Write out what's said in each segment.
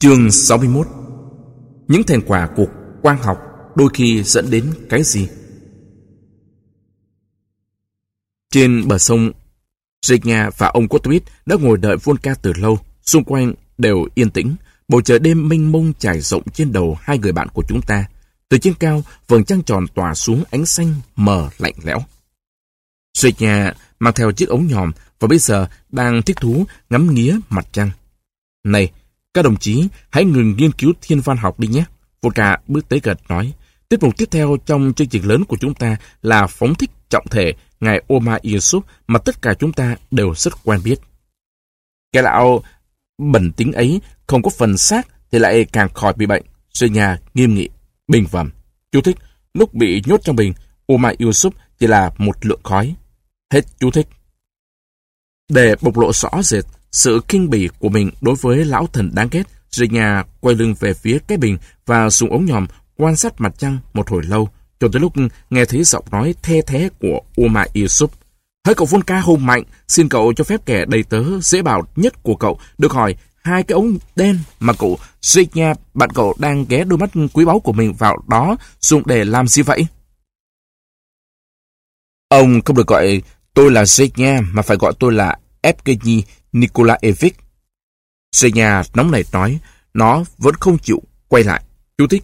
Chương 61 Những thành quả của quang học đôi khi dẫn đến cái gì? Trên bờ sông, Zhenya và ông Kotwit đã ngồi đợi Volka từ lâu, xung quanh đều yên tĩnh, bầu trời đêm mênh mông trải rộng trên đầu hai người bạn của chúng ta. Từ trên cao, vầng trăng tròn tỏa xuống ánh xanh mờ lạnh lẽo. Zhenya mang theo chiếc ống nhòm và bây giờ đang thích thú ngắm nghía mặt trăng. Này, các đồng chí, hãy ngừng nghiên cứu thiên văn học đi nhé. Volka bước tới gần nói. Tiết mục tiếp theo trong chương trình lớn của chúng ta là phóng thích trọng thể ngài Omar Yusuf mà tất cả chúng ta đều rất quen biết. Cái lão bẩn tính ấy không có phần xác thì lại càng khỏi bị bệnh. Sư nhà nghiêm nghị, bình phẩm. Chú thích, lúc bị nhốt trong bình, Omar Yusuf chỉ là một lượng khói. Hết chú thích. Để bộc lộ rõ rệt sự kinh bỉ của mình đối với lão thần đáng ghét, Zenya quay lưng về phía cái bình và dùng ống nhòm quan sát mặt trăng một hồi lâu, cho tới lúc nghe thấy giọng nói the thế của Uma Yusuf. Hỡi cậu Volka hùng mạnh, xin cậu cho phép kẻ đầy tớ dễ bảo nhất của cậu được hỏi hai cái ống đen mà cậu Zenya, bạn cậu đang ghé đôi mắt quý báu của mình vào đó dùng để làm gì vậy? Ông không được gọi tôi là Zenya mà phải gọi tôi là Evgeny Nikolaevich. Zenya nóng nảy nói, nó vẫn không chịu quay lại. Chú thích,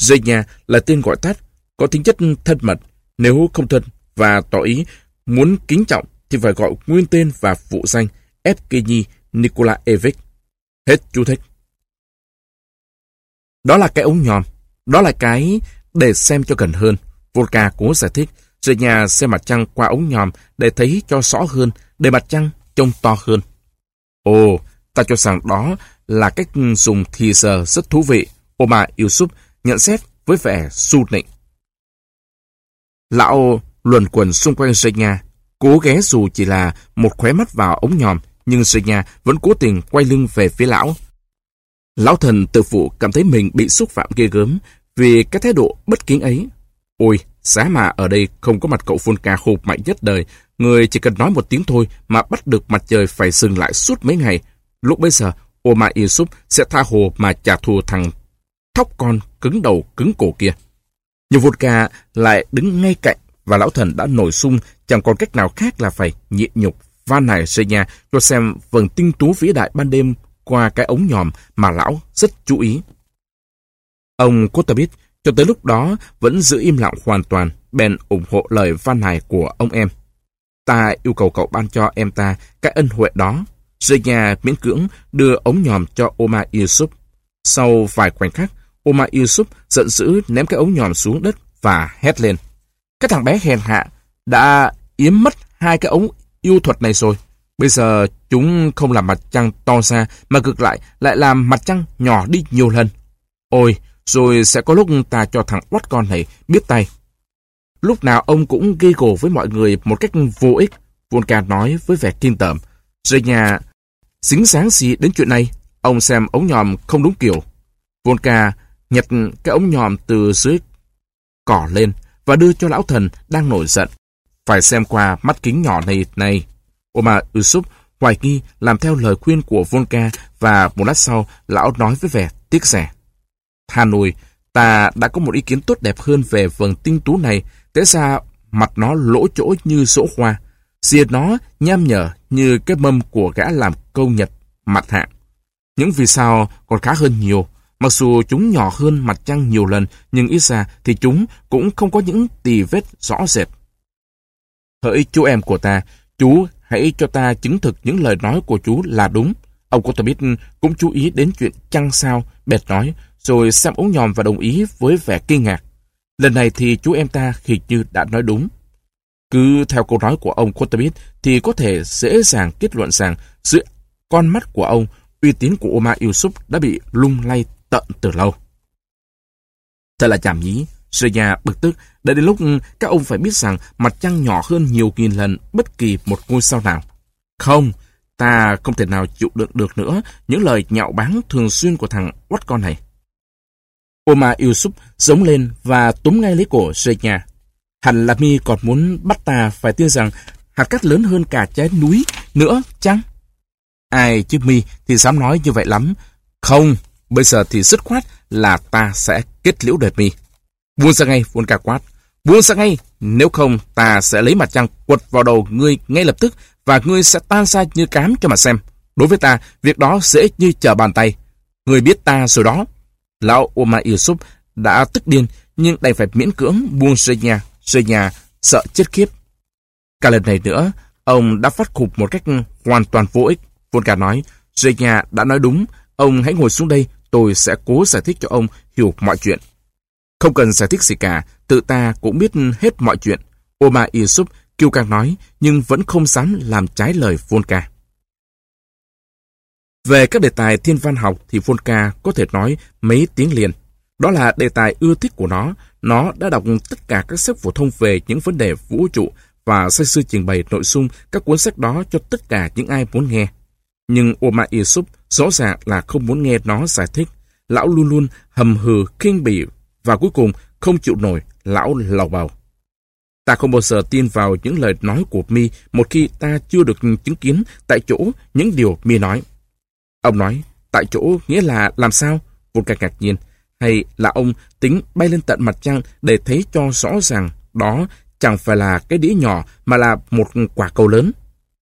Zenya là tên gọi tắt, có tính chất thân mật. Nếu không thân và tỏ ý muốn kính trọng thì phải gọi nguyên tên và phụ danh Evgeny Nikolaevich. Hết chú thích. Đó là cái ống nhòm. Đó là cái để xem cho gần hơn. Volka cố giải thích. Zenya xem mặt trăng qua ống nhòm để thấy cho rõ hơn, để mặt trăng trông to hơn. Ồ, ta cho rằng đó là cách dùng thì giờ rất thú vị. Omar Yusuf nhận xét với vẻ su nịnh. Lão luồn quần xung quanh Zenya, cố ghé dù chỉ là một khóe mắt vào ống nhòm, nhưng Zenya vẫn cố tình quay lưng về phía lão. Lão thần tự phụ cảm thấy mình bị xúc phạm ghê gớm vì cái thái độ bất kính ấy. Ôi, giá mà ở đây không có mặt cậu Volca hụt mạnh nhất đời, người chỉ cần nói một tiếng thôi mà bắt được mặt trời phải dừng lại suốt mấy ngày. Lúc bây giờ, Omar Yusuf sẽ tha hồ mà trả thù thằng thóc con cứng đầu cứng cổ kia. Nhưng Vodka lại đứng ngay cạnh và lão thần đã nổi sung chẳng còn cách nào khác là phải nhịn nhục van nài xây nhà cho xem vầng tinh tú vĩ đại ban đêm qua cái ống nhòm mà lão rất chú ý. Ông Kotabit cho tới lúc đó vẫn giữ im lặng hoàn toàn, bèn ủng hộ lời van nài của ông em. Ta yêu cầu cậu ban cho em ta cái ân huệ đó. Zenya miễn cưỡng đưa ống nhòm cho Omar Yusuf. Sau vài khoảnh khắc, Omar Yusuf giận dữ ném cái ống nhòm xuống đất và hét lên. Cái thằng bé hèn hạ đã yếm mất hai cái ống yêu thuật này rồi. Bây giờ chúng không làm mặt trăng to ra mà ngược lại lại làm mặt trăng nhỏ đi nhiều lần. Ôi, rồi sẽ có lúc ta cho thằng quát con này biết tay. Lúc nào ông cũng ghi gồ với mọi người một cách vô ích. Volkan nói với vẻ kinh tởm. Rồi nhà, xính sáng gì đến chuyện này? Ông xem ống nhòm không đúng kiểu. Volka nhặt cái ống nhòm từ dưới cỏ lên và đưa cho lão thần đang nổi giận. Phải xem qua mắt kính nhỏ này này. Omar Yusuf hoài nghi làm theo lời khuyên của Volka và một lát sau lão nói với vẻ tiếc rẻ. Hà Nội, ta đã có một ý kiến tốt đẹp hơn về vầng tinh tú này, thế ra mặt nó lỗ chỗ như sổ hoa, xìa nó nham nhở như cái mâm của gã làm câu nhật mặt hạng. Những vì sao còn khá hơn nhiều, mặc dù chúng nhỏ hơn mặt trăng nhiều lần, nhưng ít ra thì chúng cũng không có những tì vết rõ rệt. Hỡi chú em của ta, chú hãy cho ta chứng thực những lời nói của chú là đúng. Ông Kotabit cũng chú ý đến chuyện trăng sao, bệt nói, rồi xem ống nhòm và đồng ý với vẻ kinh ngạc. Lần này thì chú em ta hình như đã nói đúng. Cứ theo câu nói của ông Kotabit thì có thể dễ dàng kết luận rằng dưới con mắt của ông, uy tín của Omar Yusuf đã bị lung lay tận từ lâu. Thật là chảm nhí, Sreya bực tức, đã đến lúc các ông phải biết rằng mặt trăng nhỏ hơn nhiều nghìn lần bất kỳ một ngôi sao nào. Không, ta không thể nào chịu đựng được nữa những lời nhạo báng thường xuyên của thằng quắt con này. Omar Yusuf giống lên và túm ngay lấy cổ Sreya. Hẳn là mi còn muốn bắt ta phải tin rằng hạt cát lớn hơn cả trái núi nữa chăng? Ai chứ mi thì dám nói như vậy lắm. Không, Bây giờ thì dứt khoát là ta sẽ kết liễu đời mi. Buông ra ngay, Volca quát. Buông ra ngay, nếu không ta sẽ lấy mặt trăng quật vào đầu ngươi ngay lập tức và ngươi sẽ tan ra như cám cho mà xem. Đối với ta, việc đó dễ như trở bàn tay. Ngươi biết ta rồi đó. Lão Omar Yusuf đã tức điên, nhưng đành phải miễn cưỡng buông rơi nhà, rơi nhà sợ chết khiếp. Cả lần này nữa, ông đã phát khục một cách hoàn toàn vô ích. Volga nói, rơi nhà đã nói đúng, ông hãy ngồi xuống đây, tôi sẽ cố giải thích cho ông hiểu mọi chuyện. Không cần giải thích gì cả, tự ta cũng biết hết mọi chuyện. Omar Yusuf kêu càng nói, nhưng vẫn không dám làm trái lời Volga. Về các đề tài thiên văn học thì Volca có thể nói mấy tiếng liền. Đó là đề tài ưa thích của nó. Nó đã đọc tất cả các sách phổ thông về những vấn đề vũ trụ và say sư trình bày nội dung các cuốn sách đó cho tất cả những ai muốn nghe. Nhưng Omar Yusuf rõ ràng là không muốn nghe nó giải thích. Lão luôn luôn hầm hừ, khinh bỉ và cuối cùng không chịu nổi, lão lầu bầu. Ta không bao giờ tin vào những lời nói của mi một khi ta chưa được chứng kiến tại chỗ những điều mi nói. Ông nói, tại chỗ nghĩa là làm sao? Volca ngạc nhiên. Hay là ông tính bay lên tận mặt trăng để thấy cho rõ ràng đó chẳng phải là cái đĩa nhỏ mà là một quả cầu lớn.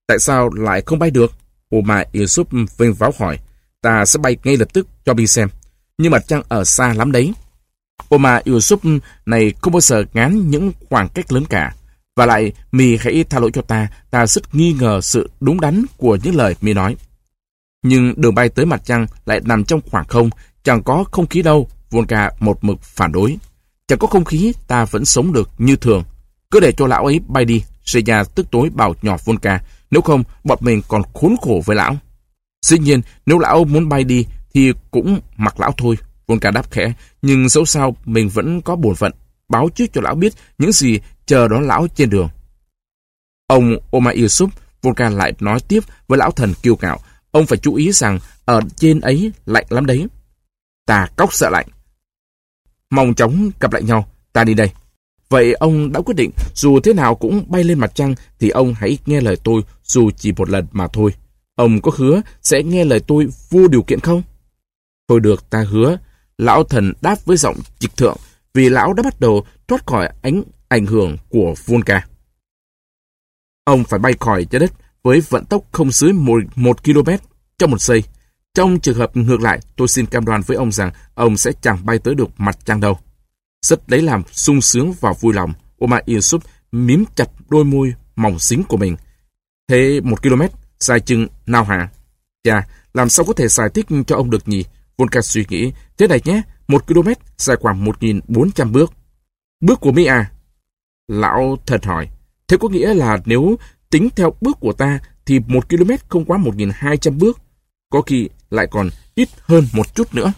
Tại sao lại không bay được? Oma Yusuf vinh váo hỏi. Ta sẽ bay ngay lập tức cho bi xem. Nhưng mặt trăng ở xa lắm đấy. Oma Yusuf này không bao giờ ngán những khoảng cách lớn cả. Và lại, mì hãy tha lỗi cho ta, ta rất nghi ngờ sự đúng đắn của những lời mì nói. Nhưng đường bay tới mặt trăng lại nằm trong khoảng không, chẳng có không khí đâu, Volka một mực phản đối. Chẳng có không khí, ta vẫn sống được như thường. Cứ để cho lão ấy bay đi, Seiya tức tối bảo nhỏ Volka. nếu không, bọn mình còn khốn khổ với lão. Dĩ nhiên, nếu lão muốn bay đi, thì cũng mặc lão thôi. Volka đáp khẽ, nhưng dẫu sao mình vẫn có bổn phận, báo trước cho lão biết những gì chờ đón lão trên đường. Ông Omar Yusuf, Volca lại nói tiếp với lão thần kiêu ngạo, Ông phải chú ý rằng ở trên ấy lạnh lắm đấy. Ta cóc sợ lạnh. Mong chóng gặp lại nhau, ta đi đây. Vậy ông đã quyết định dù thế nào cũng bay lên mặt trăng thì ông hãy nghe lời tôi dù chỉ một lần mà thôi. Ông có hứa sẽ nghe lời tôi vô điều kiện không? Thôi được, ta hứa. Lão thần đáp với giọng trịch thượng vì lão đã bắt đầu thoát khỏi ánh ảnh hưởng của Volca. Ông phải bay khỏi trái đất với vận tốc không dưới 1, 1 km trong một giây. Trong trường hợp ngược lại, tôi xin cam đoan với ông rằng ông sẽ chẳng bay tới được mặt trăng đâu. Rất lấy làm sung sướng và vui lòng, Omar Yusuf mím chặt đôi môi mỏng xính của mình. Thế một km, dài chừng nào hả? Chà, làm sao có thể giải thích cho ông được nhỉ? Volka suy nghĩ, thế này nhé, một km dài khoảng 1.400 bước. Bước của Mỹ à? Lão thật hỏi, thế có nghĩa là nếu Tính theo bước của ta thì một km không quá 1.200 bước, có khi lại còn ít hơn một chút nữa.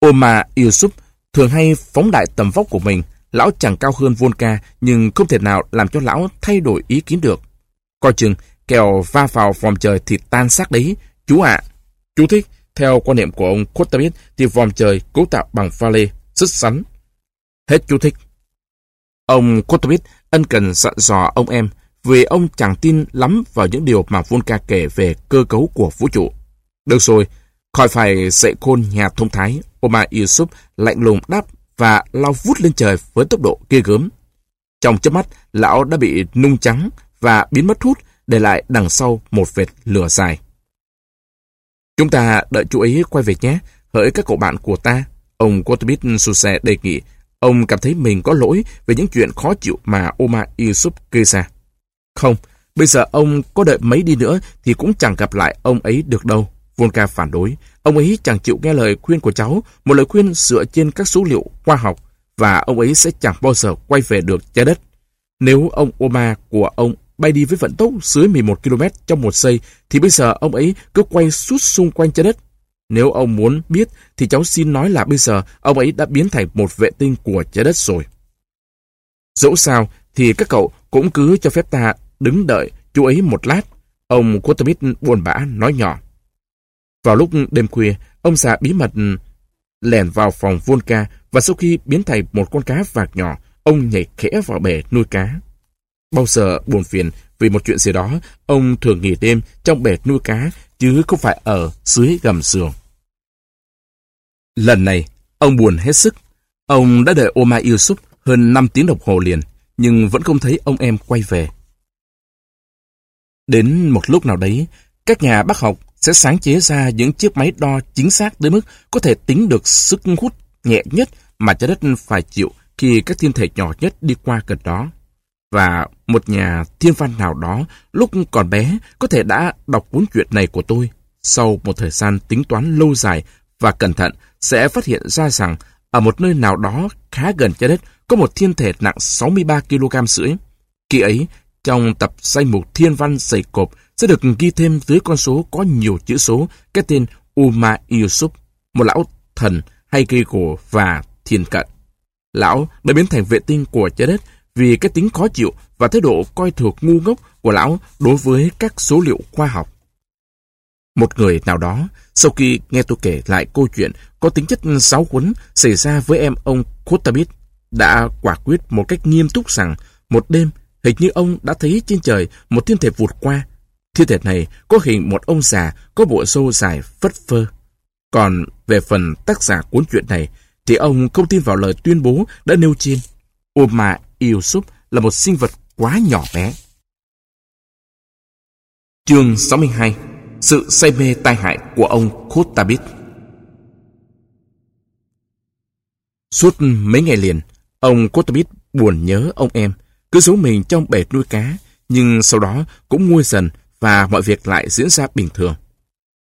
Omar Yusuf thường hay phóng đại tầm vóc của mình, lão chẳng cao hơn Volca nhưng không thể nào làm cho lão thay đổi ý kiến được. Coi chừng, kèo va vào vòm trời thì tan xác đấy, chú ạ. Chú thích, theo quan niệm của ông Kotamit thì vòm trời cấu tạo bằng pha lê, rất sắn. Hết chú thích. Ông Kotamit ân cần dặn dò ông em vì ông chẳng tin lắm vào những điều mà Volca kể về cơ cấu của vũ trụ. Được rồi, khỏi phải dạy khôn nhà thông thái, Omar Yusuf lạnh lùng đáp và lao vút lên trời với tốc độ ghê gớm. Trong chớp mắt, lão đã bị nung trắng và biến mất hút, để lại đằng sau một vệt lửa dài. Chúng ta đợi chú ấy quay về nhé, hỡi các cậu bạn của ta. Ông Quatbit Suse đề nghị, ông cảm thấy mình có lỗi về những chuyện khó chịu mà Omar Yusuf gây ra. Không, bây giờ ông có đợi mấy đi nữa thì cũng chẳng gặp lại ông ấy được đâu. Volka phản đối. Ông ấy chẳng chịu nghe lời khuyên của cháu, một lời khuyên dựa trên các số liệu khoa học, và ông ấy sẽ chẳng bao giờ quay về được trái đất. Nếu ông Oma của ông bay đi với vận tốc dưới 11 km trong một giây, thì bây giờ ông ấy cứ quay suốt xung quanh trái đất. Nếu ông muốn biết, thì cháu xin nói là bây giờ ông ấy đã biến thành một vệ tinh của trái đất rồi. Dẫu sao, thì các cậu cũng cứ cho phép ta đứng đợi chú ấy một lát. Ông Quatermit buồn bã nói nhỏ. Vào lúc đêm khuya, ông già bí mật lèn vào phòng Volca và sau khi biến thành một con cá vạc nhỏ, ông nhảy khẽ vào bể nuôi cá. Bao giờ buồn phiền vì một chuyện gì đó, ông thường nghỉ đêm trong bể nuôi cá chứ không phải ở dưới gầm giường. Lần này, ông buồn hết sức. Ông đã đợi Oma Yusuf hơn 5 tiếng đồng hồ liền, nhưng vẫn không thấy ông em quay về. Đến một lúc nào đấy, các nhà bác học sẽ sáng chế ra những chiếc máy đo chính xác tới mức có thể tính được sức hút nhẹ nhất mà trái đất phải chịu khi các thiên thể nhỏ nhất đi qua gần đó. Và một nhà thiên văn nào đó lúc còn bé có thể đã đọc cuốn truyện này của tôi. Sau một thời gian tính toán lâu dài và cẩn thận sẽ phát hiện ra rằng ở một nơi nào đó khá gần trái đất có một thiên thể nặng 63 kg rưỡi. Khi ấy, trong tập danh mục thiên văn dày cộp sẽ được ghi thêm dưới con số có nhiều chữ số cái tên Uma Yusuf, một lão thần hay cây cổ và thiên cận. Lão đã biến thành vệ tinh của trái đất vì cái tính khó chịu và thái độ coi thường ngu ngốc của lão đối với các số liệu khoa học. Một người nào đó, sau khi nghe tôi kể lại câu chuyện có tính chất giáo huấn xảy ra với em ông Kotabit, đã quả quyết một cách nghiêm túc rằng một đêm hình như ông đã thấy trên trời một thiên thể vụt qua. Thiên thể này có hình một ông già có bộ râu dài phất phơ. Còn về phần tác giả cuốn truyện này, thì ông không tin vào lời tuyên bố đã nêu trên. Oma Yusuf là một sinh vật quá nhỏ bé. Chương 62 Sự say mê tai hại của ông Khotabit Suốt mấy ngày liền, ông Khotabit buồn nhớ ông em, cứ giấu mình trong bể nuôi cá, nhưng sau đó cũng nguôi dần và mọi việc lại diễn ra bình thường.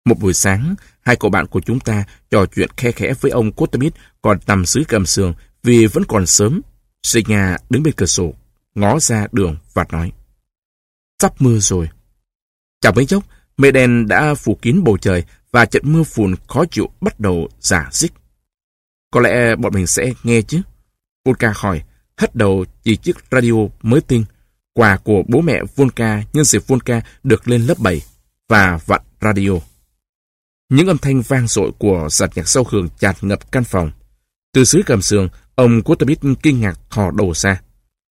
Một buổi sáng, hai cậu bạn của chúng ta trò chuyện khe khẽ với ông Kotamit còn nằm dưới cầm sườn vì vẫn còn sớm. Senya đứng bên cửa sổ, ngó ra đường và nói. Sắp mưa rồi. Chẳng mấy chốc, mây đen đã phủ kín bầu trời và trận mưa phùn khó chịu bắt đầu giả dích. Có lẽ bọn mình sẽ nghe chứ? Volka hỏi, hất đầu chỉ chiếc radio mới tinh. Quà của bố mẹ Volka nhân dịp Volka được lên lớp 7 và vặn radio. Những âm thanh vang dội của giàn nhạc sâu hưởng chạt ngập căn phòng. Từ dưới cầm sườn, ông Kutabit kinh ngạc thò đầu ra.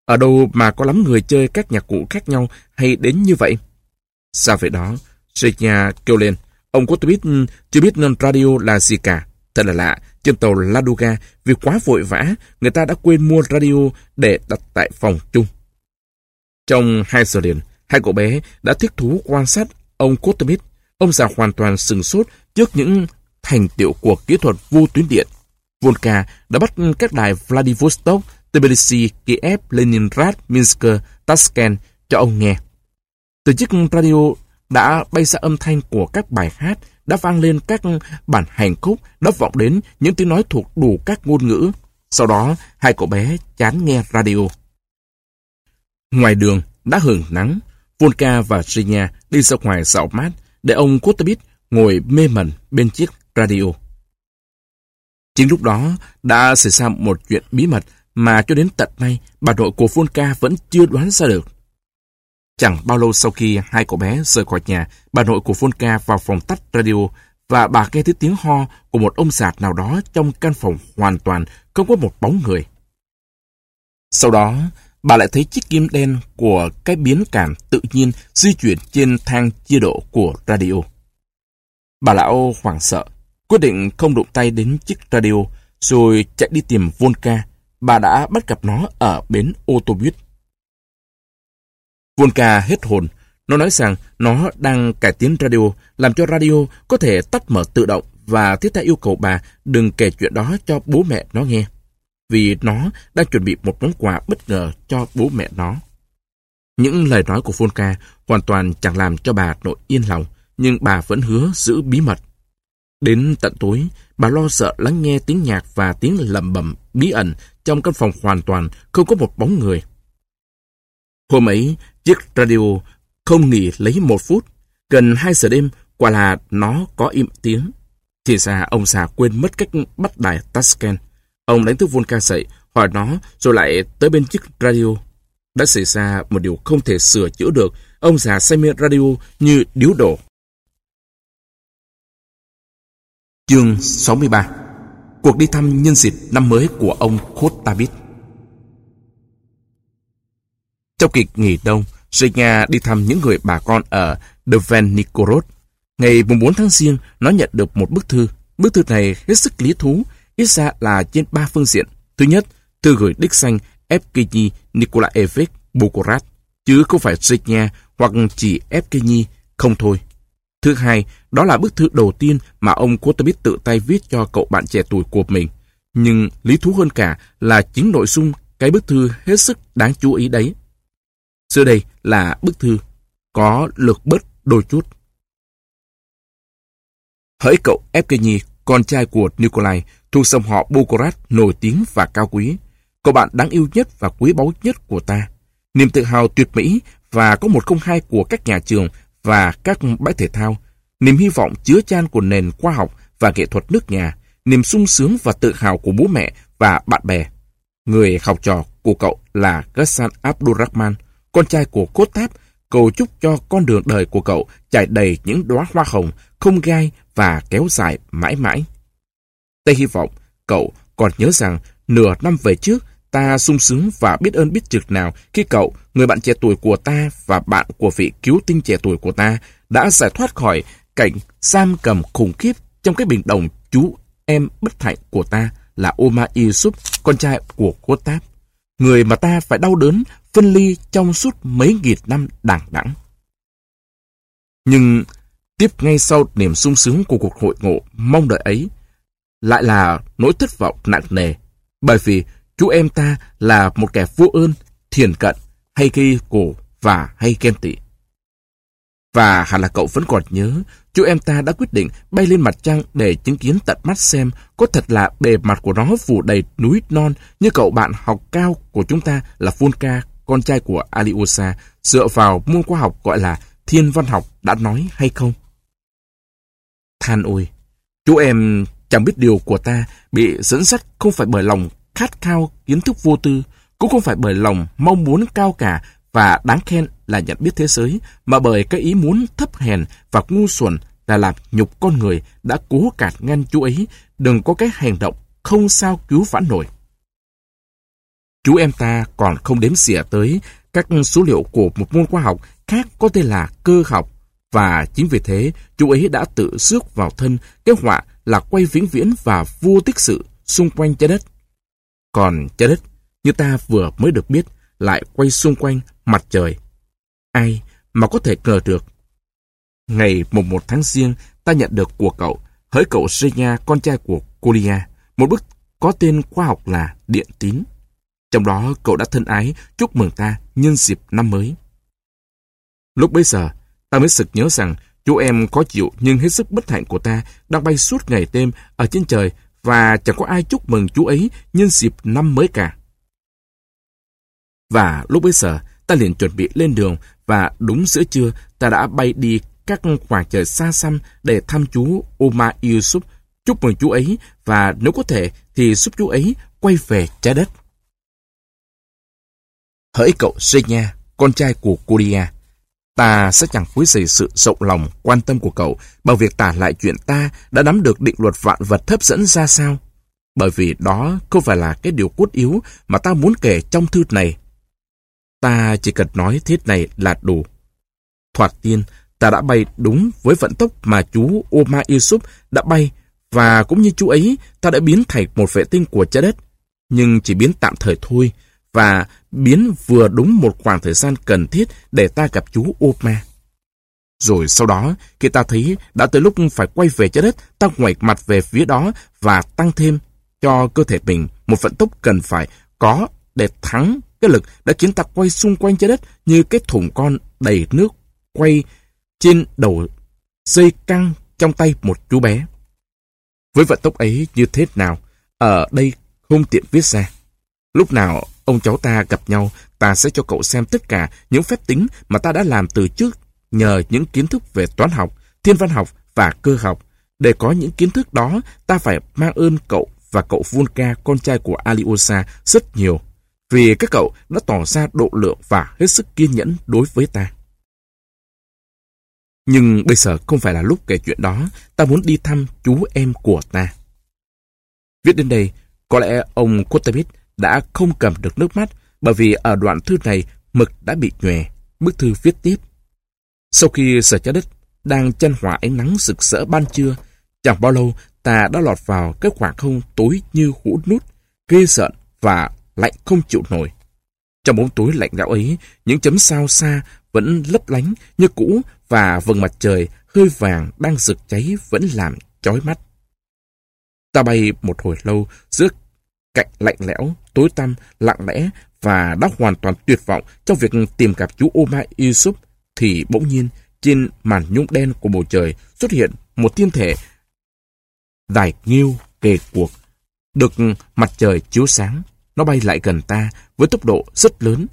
Ở đâu mà có lắm người chơi các nhạc cụ khác nhau hay đến như vậy? Sao vậy đó? Senya kêu lên. Ông Kutabit chưa biết non radio là gì cả. Thật là lạ, trên tàu Ladoga, vì quá vội vã, người ta đã quên mua radio để đặt tại phòng chung. Trong hai giờ liền, hai cậu bé đã thích thú quan sát ông Kutabit. Ông già hoàn toàn sừng sốt trước những thành tiệu của kỹ thuật vô tuyến điện. Volka đã bắt các đài Vladivostok, Tbilisi, Kiev, Leningrad, Minsk, Tashkent cho ông nghe. Từ chiếc radio đã bay ra âm thanh của các bài hát, đã vang lên các bản hành khúc, đã vọng đến những tiếng nói thuộc đủ các ngôn ngữ. Sau đó, hai cậu bé chán nghe radio. Ngoài đường, đã hưởng nắng, Volka và Zinya đi ra ngoài dạo mát để ông Kotabit ngồi mê mẩn bên chiếc radio. Chính lúc đó đã xảy ra một chuyện bí mật mà cho đến tận nay bà nội của Volka vẫn chưa đoán ra được. Chẳng bao lâu sau khi hai cậu bé rời khỏi nhà, bà nội của Volka vào phòng tắt radio và bà nghe thấy tiếng ho của một ông già nào đó trong căn phòng hoàn toàn không có một bóng người. Sau đó, bà lại thấy chiếc kim đen của cái biến cảm tự nhiên di chuyển trên thang chia độ của radio. Bà lão hoảng sợ, quyết định không đụng tay đến chiếc radio, rồi chạy đi tìm Volka. Bà đã bắt gặp nó ở bến ô tô buýt. Volca hết hồn. Nó nói rằng nó đang cải tiến radio, làm cho radio có thể tắt mở tự động và thiết tha yêu cầu bà đừng kể chuyện đó cho bố mẹ nó nghe. Vì nó đang chuẩn bị một món quà bất ngờ cho bố mẹ nó. Những lời nói của Volca hoàn toàn chẳng làm cho bà nội yên lòng nhưng bà vẫn hứa giữ bí mật. Đến tận tối, bà lo sợ lắng nghe tiếng nhạc và tiếng lầm bầm bí ẩn trong căn phòng hoàn toàn không có một bóng người. Hôm ấy, chiếc radio không nghỉ lấy một phút. Gần hai giờ đêm, quả là nó có im tiếng. Thì ra ông già quên mất cách bắt đài Tasken. Ông đánh thức Volca dậy, hỏi nó, rồi lại tới bên chiếc radio. Đã xảy ra một điều không thể sửa chữa được. Ông già say mê radio như điếu đổ. Chương 63 Cuộc đi thăm nhân dịp năm mới của ông Khotabit trong kỳ nghỉ đông, Zhenya đi thăm những người bà con ở Devenikorod. Ngày 4 tháng Giêng, nó nhận được một bức thư. bức thư này hết sức lý thú, ít ra là trên ba phương diện. Thứ nhất, thư gửi đích danh Evgeny Nikolaevich Bukorat, chứ không phải Zhenya hoặc chỉ Evgeny không thôi. Thứ hai, đó là bức thư đầu tiên mà ông Kotobit tự tay viết cho cậu bạn trẻ tuổi của mình. Nhưng lý thú hơn cả là chính nội dung cái bức thư hết sức đáng chú ý đấy. Dưới đây là bức thư, có lược bớt đôi chút. Hỡi cậu Evgeny, con trai của Nikolai, thuộc dòng họ Bukorat nổi tiếng và cao quý. Cậu bạn đáng yêu nhất và quý báu nhất của ta. Niềm tự hào tuyệt mỹ và có một không hai của các nhà trường và các bãi thể thao. Niềm hy vọng chứa chan của nền khoa học và nghệ thuật nước nhà. Niềm sung sướng và tự hào của bố mẹ và bạn bè. Người học trò của cậu là Ghassan Abdurrahman, con trai của Cốt thép, cầu chúc cho con đường đời của cậu trải đầy những đóa hoa hồng, không gai và kéo dài mãi mãi. Tôi hy vọng cậu còn nhớ rằng nửa năm về trước, ta sung sướng và biết ơn biết trực nào khi cậu, người bạn trẻ tuổi của ta và bạn của vị cứu tinh trẻ tuổi của ta đã giải thoát khỏi cảnh giam cầm khủng khiếp trong cái bình đồng chú em bất hạnh của ta là Oma Yusuf, con trai của Cốt Táp. Người mà ta phải đau đớn, phân ly trong suốt mấy nghìn năm đằng đẵng. Nhưng tiếp ngay sau niềm sung sướng của cuộc hội ngộ mong đợi ấy, lại là nỗi thất vọng nặng nề, bởi vì chú em ta là một kẻ vô ơn, thiền cận, hay gây cổ và hay ghen tị. Và hẳn là cậu vẫn còn nhớ, chú em ta đã quyết định bay lên mặt trăng để chứng kiến tận mắt xem có thật là bề mặt của nó phủ đầy núi non như cậu bạn học cao của chúng ta là Volka, con trai của Aliosa, dựa vào môn khoa học gọi là thiên văn học đã nói hay không? Than ôi, chú em chẳng biết điều của ta bị dẫn dắt không phải bởi lòng khát khao kiến thức vô tư, cũng không phải bởi lòng mong muốn cao cả và đáng khen là nhận biết thế giới, mà bởi cái ý muốn thấp hèn và ngu xuẩn là làm nhục con người đã cố cạt ngăn chú ấy, đừng có cái hành động không sao cứu vãn nổi. Chú em ta còn không đếm xỉa tới các số liệu của một môn khoa học khác có tên là cơ học, và chính vì thế chú ấy đã tự xước vào thân kế họa là quay vĩnh viễn và vô tích sự xung quanh trái đất. Còn trái đất, như ta vừa mới được biết, lại quay xung quanh mặt trời. Ai mà có thể ngờ được? Ngày mùng 1 tháng riêng, ta nhận được của cậu, hỡi cậu Senya, con trai của Kolia, một bức có tên khoa học là Điện Tín. Trong đó cậu đã thân ái chúc mừng ta nhân dịp năm mới. Lúc bấy giờ, ta mới sực nhớ rằng chú em có chịu nhưng hết sức bất hạnh của ta đang bay suốt ngày đêm ở trên trời và chẳng có ai chúc mừng chú ấy nhân dịp năm mới cả. Và lúc bấy giờ, ta liền chuẩn bị lên đường và đúng giữa trưa ta đã bay đi các khoảng trời xa xăm để thăm chú Omar Yusuf, chúc mừng chú ấy và nếu có thể thì giúp chú ấy quay về trái đất. Hỡi cậu Senya, con trai của Korea, ta sẽ chẳng quý dày sự rộng lòng, quan tâm của cậu bằng việc tả lại chuyện ta đã nắm được định luật vạn vật hấp dẫn ra sao. Bởi vì đó không phải là cái điều cốt yếu mà ta muốn kể trong thư này. Ta chỉ cần nói thiết này là đủ. Thoạt tiên, ta đã bay đúng với vận tốc mà chú Oma Yusuf đã bay và cũng như chú ấy, ta đã biến thành một vệ tinh của trái đất. Nhưng chỉ biến tạm thời thôi và biến vừa đúng một khoảng thời gian cần thiết để ta gặp chú Oma. Rồi sau đó, khi ta thấy đã tới lúc phải quay về trái đất, ta ngoạch mặt về phía đó và tăng thêm cho cơ thể mình một vận tốc cần phải có để thắng cái lực đã khiến ta quay xung quanh trái đất như cái thùng con đầy nước quay trên đầu dây căng trong tay một chú bé. Với vận tốc ấy như thế nào, ở đây không tiện viết ra. Lúc nào ông cháu ta gặp nhau, ta sẽ cho cậu xem tất cả những phép tính mà ta đã làm từ trước nhờ những kiến thức về toán học, thiên văn học và cơ học. Để có những kiến thức đó, ta phải mang ơn cậu và cậu Volka, con trai của Aliosa, rất nhiều. Vì các cậu đã tỏ ra độ lượng và hết sức kiên nhẫn đối với ta. Nhưng bây giờ không phải là lúc kể chuyện đó, ta muốn đi thăm chú em của ta. Viết đến đây, có lẽ ông Kotabit đã không cầm được nước mắt bởi vì ở đoạn thư này mực đã bị nhòe, bức thư viết tiếp. Sau khi sở trái đất đang chân hỏa ánh nắng rực rỡ ban trưa, chẳng bao lâu ta đã lọt vào cái khoảng không tối như hũ nút, ghê sợ và lạnh không chịu nổi. Trong bóng tối lạnh lẽo ấy, những chấm sao xa vẫn lấp lánh như cũ và vầng mặt trời hơi vàng đang rực cháy vẫn làm chói mắt. Ta bay một hồi lâu giữa cạnh lạnh lẽo, tối tăm, lặng lẽ và đã hoàn toàn tuyệt vọng trong việc tìm gặp chú Omar Yusuf thì bỗng nhiên trên màn nhung đen của bầu trời xuất hiện một thiên thể dài nghiêu kề cuộc, được mặt trời chiếu sáng. Nó bay lại gần ta với tốc độ rất lớn.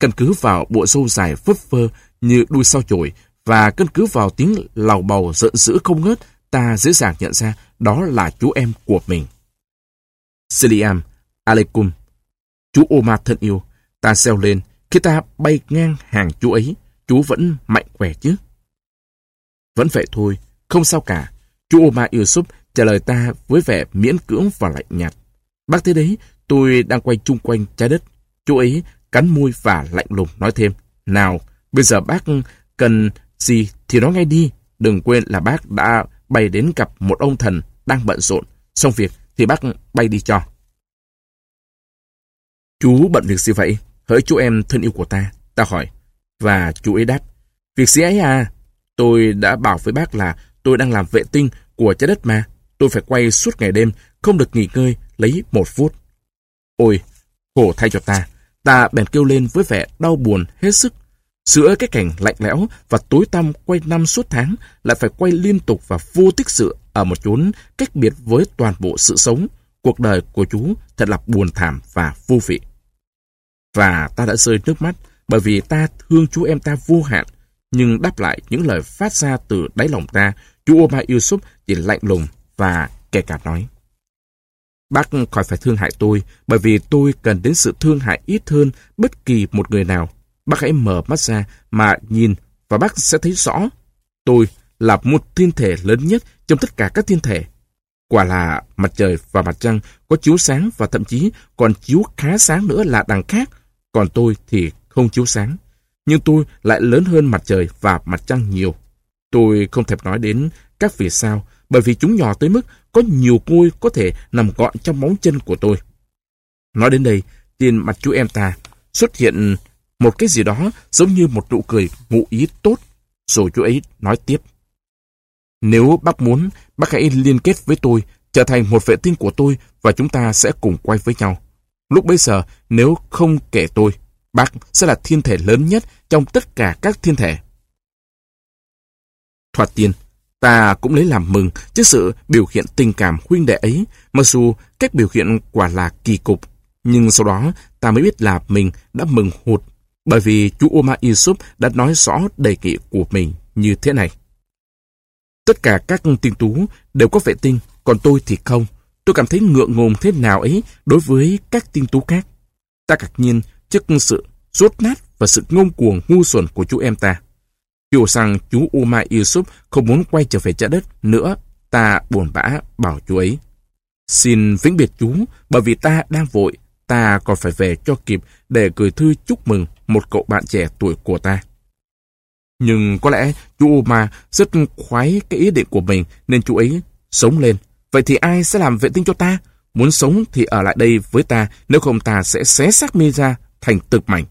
Căn cứ vào bộ râu dài phấp phơ như đuôi sao chổi và căn cứ vào tiếng lào bầu giận dữ không ngớt, ta dễ dàng nhận ra đó là chú em của mình. Siliam, Aleikum, chú Omar thân yêu, ta xeo lên, khi ta bay ngang hàng chú ấy, chú vẫn mạnh khỏe chứ? Vẫn vậy thôi, không sao cả. Chú Omar Yusuf trả lời ta với vẻ miễn cưỡng và lạnh nhạt. Bác thế đấy, tôi đang quay chung quanh trái đất. Chú ấy cắn môi và lạnh lùng nói thêm. Nào, bây giờ bác cần gì thì nói ngay đi. Đừng quên là bác đã bay đến gặp một ông thần đang bận rộn. Xong việc thì bác bay đi cho. Chú bận việc gì vậy? Hỡi chú em thân yêu của ta, ta hỏi. Và chú ấy đáp. Việc gì ấy à? Tôi đã bảo với bác là tôi đang làm vệ tinh của trái đất mà. Tôi phải quay suốt ngày đêm, không được nghỉ ngơi, lấy một phút. Ôi, khổ thay cho ta. Ta bèn kêu lên với vẻ đau buồn hết sức. Giữa cái cảnh lạnh lẽo và tối tăm quay năm suốt tháng lại phải quay liên tục và vô tích sự ở một chốn cách biệt với toàn bộ sự sống. Cuộc đời của chú thật là buồn thảm và vô vị. Và ta đã rơi nước mắt bởi vì ta thương chú em ta vô hạn. Nhưng đáp lại những lời phát ra từ đáy lòng ta, chú Omar Yusuf chỉ lạnh lùng và kể cả nói. Bác khỏi phải thương hại tôi, bởi vì tôi cần đến sự thương hại ít hơn bất kỳ một người nào. Bác hãy mở mắt ra mà nhìn và bác sẽ thấy rõ. Tôi là một thiên thể lớn nhất trong tất cả các thiên thể. Quả là mặt trời và mặt trăng có chiếu sáng và thậm chí còn chiếu khá sáng nữa là đằng khác, còn tôi thì không chiếu sáng. Nhưng tôi lại lớn hơn mặt trời và mặt trăng nhiều. Tôi không thể nói đến các vì sao, bởi vì chúng nhỏ tới mức có nhiều ngôi có thể nằm gọn trong móng chân của tôi. Nói đến đây, trên mặt chú em ta xuất hiện một cái gì đó giống như một nụ cười ngụ ý tốt, rồi chú ấy nói tiếp. Nếu bác muốn, bác hãy liên kết với tôi, trở thành một vệ tinh của tôi và chúng ta sẽ cùng quay với nhau. Lúc bây giờ, nếu không kể tôi, bác sẽ là thiên thể lớn nhất trong tất cả các thiên thể. Thoạt tiên, ta cũng lấy làm mừng trước sự biểu hiện tình cảm huynh đệ ấy, mặc dù cách biểu hiện quả là kỳ cục. Nhưng sau đó, ta mới biết là mình đã mừng hụt, bởi vì chú Omar Yusuf đã nói rõ đề nghị của mình như thế này. Tất cả các tiên tú đều có vệ tinh, còn tôi thì không. Tôi cảm thấy ngượng ngùng thế nào ấy đối với các tiên tú khác. Ta ngạc nhiên trước sự rốt nát và sự ngông cuồng ngu xuẩn của chú em ta. Hiểu rằng chú Uma Yusuf không muốn quay trở về trái đất nữa, ta buồn bã bảo chú ấy. Xin vĩnh biệt chú, bởi vì ta đang vội, ta còn phải về cho kịp để gửi thư chúc mừng một cậu bạn trẻ tuổi của ta. Nhưng có lẽ chú Uma rất khoái cái ý định của mình nên chú ấy sống lên. Vậy thì ai sẽ làm vệ tinh cho ta? Muốn sống thì ở lại đây với ta, nếu không ta sẽ xé xác mi ra thành từng mảnh.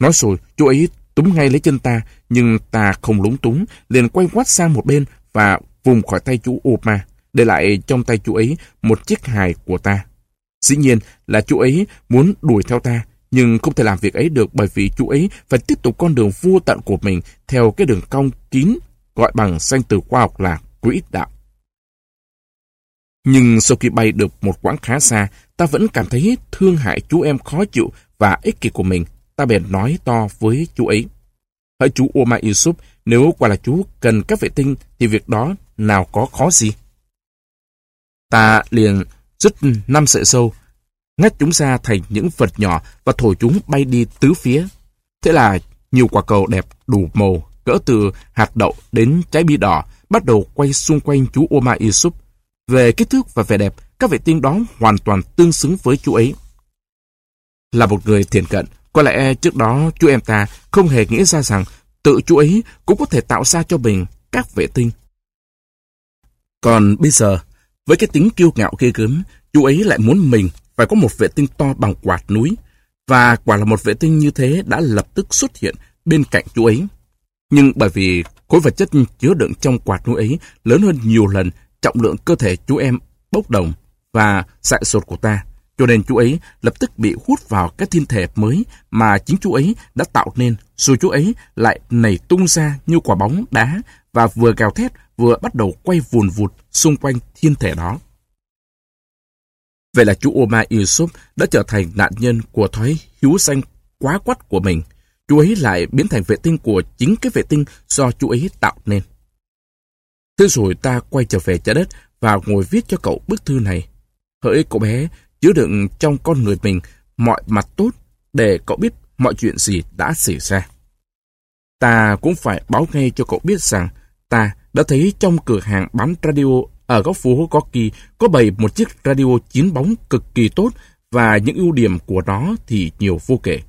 Nói rồi, chú ấy túm ngay lấy chân ta, nhưng ta không lúng túng, liền quay quát sang một bên và vùng khỏi tay chú Uma, để lại trong tay chú ấy một chiếc hài của ta. Dĩ nhiên là chú ấy muốn đuổi theo ta, nhưng không thể làm việc ấy được bởi vì chú ấy phải tiếp tục con đường vô tận của mình theo cái đường cong kín gọi bằng danh từ khoa học là quỹ đạo. Nhưng sau khi bay được một quãng khá xa, ta vẫn cảm thấy thương hại chú em khó chịu và ích kỷ của mình. Ta bèn nói to với chú ấy. Hỡi chú Omar Yusuf, nếu quả là chú cần các vệ tinh thì việc đó nào có khó gì. Ta liền rút năm sợi sâu, ngắt chúng ra thành những vật nhỏ và thổi chúng bay đi tứ phía. Thế là nhiều quả cầu đẹp đủ màu, cỡ từ hạt đậu đến trái bi đỏ, bắt đầu quay xung quanh chú Oma Yusuf. Về kích thước và vẻ đẹp, các vệ tinh đó hoàn toàn tương xứng với chú ấy. Là một người thiền cận, có lẽ trước đó chú em ta không hề nghĩ ra rằng tự chú ấy cũng có thể tạo ra cho mình các vệ tinh. Còn bây giờ, với cái tính kiêu ngạo ghê gớm, chú ấy lại muốn mình phải có một vệ tinh to bằng quạt núi. Và quả là một vệ tinh như thế đã lập tức xuất hiện bên cạnh chú ấy. Nhưng bởi vì khối vật chất chứa đựng trong quạt núi ấy lớn hơn nhiều lần trọng lượng cơ thể chú em bốc đồng và dại sột của ta, cho nên chú ấy lập tức bị hút vào cái thiên thể mới mà chính chú ấy đã tạo nên, rồi chú ấy lại nảy tung ra như quả bóng đá và vừa gào thét vừa bắt đầu quay vùn vụt xung quanh thiên thể đó. Vậy là chú Omar Yusuf đã trở thành nạn nhân của thói hiếu xanh quá quắt của mình. Chú ấy lại biến thành vệ tinh của chính cái vệ tinh do chú ấy tạo nên. Thế rồi ta quay trở về trái đất và ngồi viết cho cậu bức thư này. Hỡi cậu bé, chứa đựng trong con người mình mọi mặt tốt để cậu biết mọi chuyện gì đã xảy ra. Ta cũng phải báo ngay cho cậu biết rằng ta đã thấy trong cửa hàng bán radio ở góc phố Gorky có bày một chiếc radio chín bóng cực kỳ tốt và những ưu điểm của nó thì nhiều vô kể.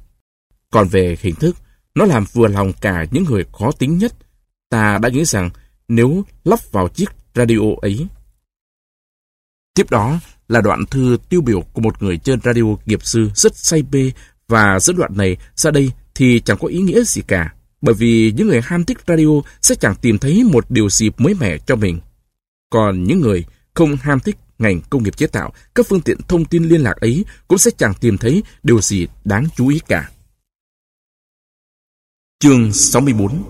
Còn về hình thức, nó làm vừa lòng cả những người khó tính nhất. Ta đã nghĩ rằng nếu lắp vào chiếc radio ấy. Tiếp đó là đoạn thư tiêu biểu của một người chơi radio nghiệp sư rất say bê và dẫn đoạn này ra đây thì chẳng có ý nghĩa gì cả, bởi vì những người ham thích radio sẽ chẳng tìm thấy một điều gì mới mẻ cho mình. Còn những người không ham thích ngành công nghiệp chế tạo, các phương tiện thông tin liên lạc ấy cũng sẽ chẳng tìm thấy điều gì đáng chú ý cả. Chương 64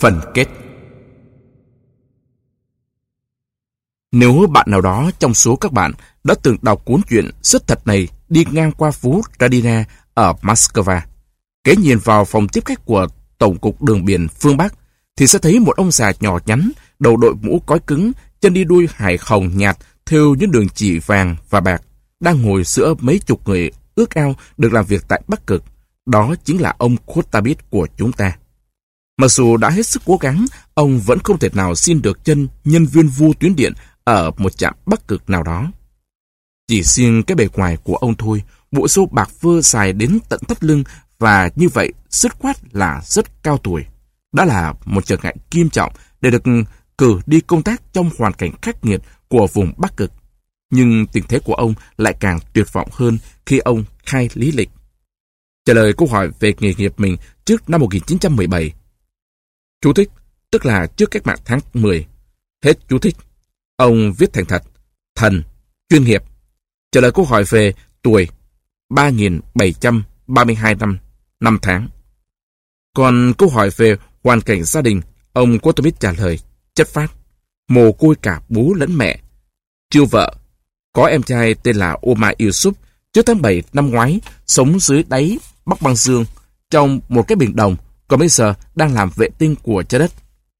Phần kết Nếu bạn nào đó trong số các bạn đã từng đọc cuốn truyện rất thật này đi ngang qua phố Radina ở Moscow, kế nhìn vào phòng tiếp khách của Tổng cục Đường Biển phương Bắc, thì sẽ thấy một ông già nhỏ nhắn, đầu đội mũ cói cứng, chân đi đuôi hải hồng nhạt, theo những đường chỉ vàng và bạc, đang ngồi giữa mấy chục người ước ao được làm việc tại Bắc Cực. Đó chính là ông Khotabit của chúng ta. Mặc dù đã hết sức cố gắng, ông vẫn không thể nào xin được chân nhân viên vu tuyến điện ở một trạm bắc cực nào đó. Chỉ riêng cái bề ngoài của ông thôi, bộ xô bạc vơ dài đến tận thắt lưng và như vậy dứt khoát là rất cao tuổi. Đó là một trở ngại nghiêm trọng để được cử đi công tác trong hoàn cảnh khắc nghiệt của vùng Bắc Cực. Nhưng tình thế của ông lại càng tuyệt vọng hơn khi ông khai lý lịch. Trả lời câu hỏi về nghề nghiệp mình trước năm 1917. Chú thích, tức là trước cách mạng tháng 10. Hết chú thích. Ông viết thành thật, thần, chuyên nghiệp. Trả lời câu hỏi về tuổi 3.732 năm, năm tháng. Còn câu hỏi về hoàn cảnh gia đình, ông Quatermith trả lời, chất phát, mồ côi cả bố lẫn mẹ. Chưa vợ, có em trai tên là Omar Yusuf, trước tháng 7 năm ngoái, sống dưới đáy Bắc Băng Dương, trong một cái biển đồng, còn bây giờ đang làm vệ tinh của trái đất,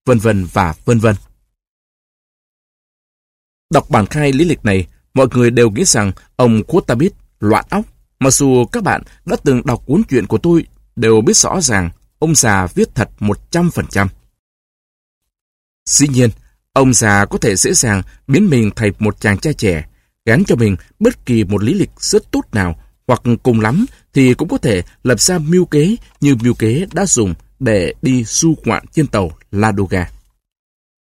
vân vân và vân vân. Đọc bản khai lý lịch này, mọi người đều nghĩ rằng ông Quotabit loạn óc. Mặc dù các bạn đã từng đọc cuốn truyện của tôi đều biết rõ ràng ông già viết thật 100%. Dĩ nhiên, ông già có thể dễ dàng biến mình thành một chàng trai trẻ, gắn cho mình bất kỳ một lý lịch rất tốt nào, hoặc cùng lắm thì cũng có thể lập ra mưu kế như mưu kế đã dùng để đi du ngoạn trên tàu Ladoga.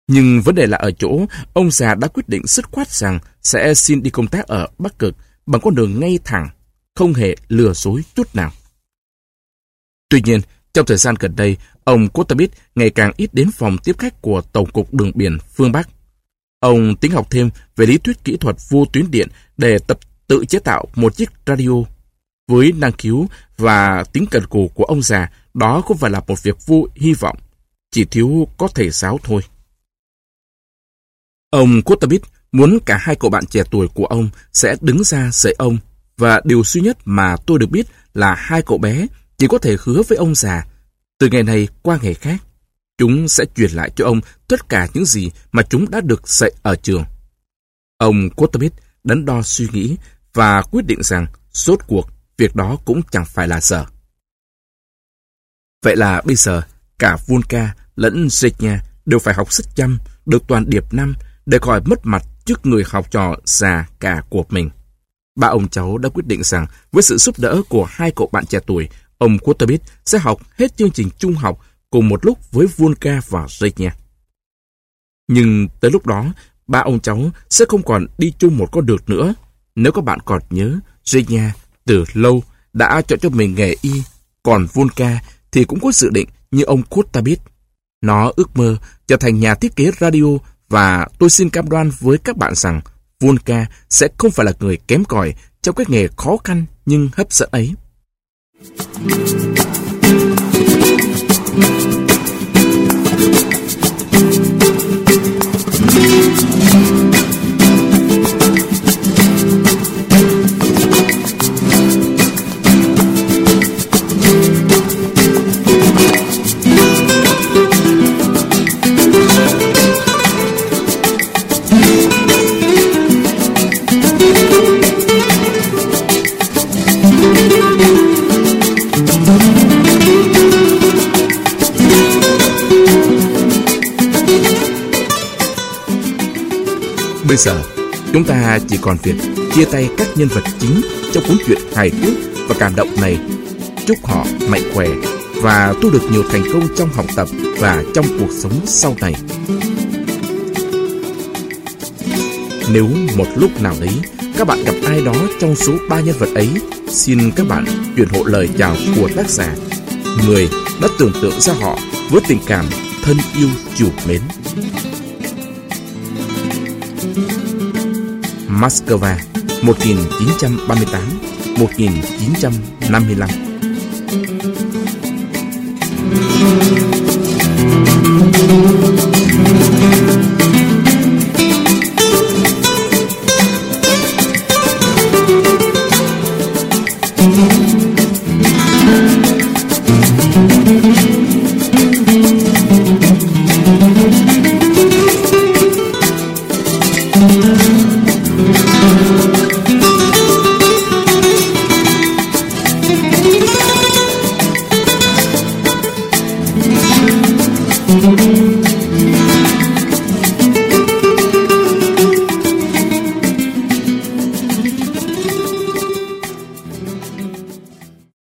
Nhưng vấn đề là ở chỗ, ông già đã quyết định dứt khoát rằng sẽ xin đi công tác ở Bắc Cực bằng con đường ngay thẳng, không hề lừa dối chút nào. Tuy nhiên, trong thời gian gần đây, ông Kotabit ngày càng ít đến phòng tiếp khách của Tổng cục Đường Biển phương Bắc. Ông tính học thêm về lý thuyết kỹ thuật vô tuyến điện để tập tự chế tạo một chiếc radio. Với năng khiếu và tính cần cù của ông già, đó không phải là một việc vô hy vọng, chỉ thiếu có thể giáo thôi. Ông Kotabit muốn cả hai cậu bạn trẻ tuổi của ông sẽ đứng ra dạy ông và điều duy nhất mà tôi được biết là hai cậu bé chỉ có thể hứa với ông già từ ngày này qua ngày khác. Chúng sẽ truyền lại cho ông tất cả những gì mà chúng đã được dạy ở trường. Ông kotobit đắn đo suy nghĩ và quyết định rằng rốt cuộc việc đó cũng chẳng phải là giờ. Vậy là bây giờ cả Vulca lẫn Zenya đều phải học sức chăm, được toàn điệp năm để khỏi mất mặt trước người học trò già cả của mình. Ba ông cháu đã quyết định rằng với sự giúp đỡ của hai cậu bạn trẻ tuổi, ông Kutabit sẽ học hết chương trình trung học cùng một lúc với Volka và Zhenya. Nhưng tới lúc đó, ba ông cháu sẽ không còn đi chung một con đường nữa. Nếu các bạn còn nhớ, Zhenya từ lâu đã chọn cho mình nghề y, còn Volka thì cũng có dự định như ông Kutabit. Nó ước mơ trở thành nhà thiết kế radio và tôi xin cam đoan với các bạn rằng Volka sẽ không phải là người kém cỏi trong cái nghề khó khăn nhưng hấp dẫn ấy. Bây chúng ta chỉ còn việc chia tay các nhân vật chính trong cuốn truyện hài hước và cảm động này. Chúc họ mạnh khỏe và tu được nhiều thành công trong học tập và trong cuộc sống sau này. Nếu một lúc nào đấy các bạn gặp ai đó trong số ba nhân vật ấy, xin các bạn chuyển hộ lời chào của tác giả, người đã tưởng tượng ra họ với tình cảm thân yêu chủ mến. Moscow 1938-1955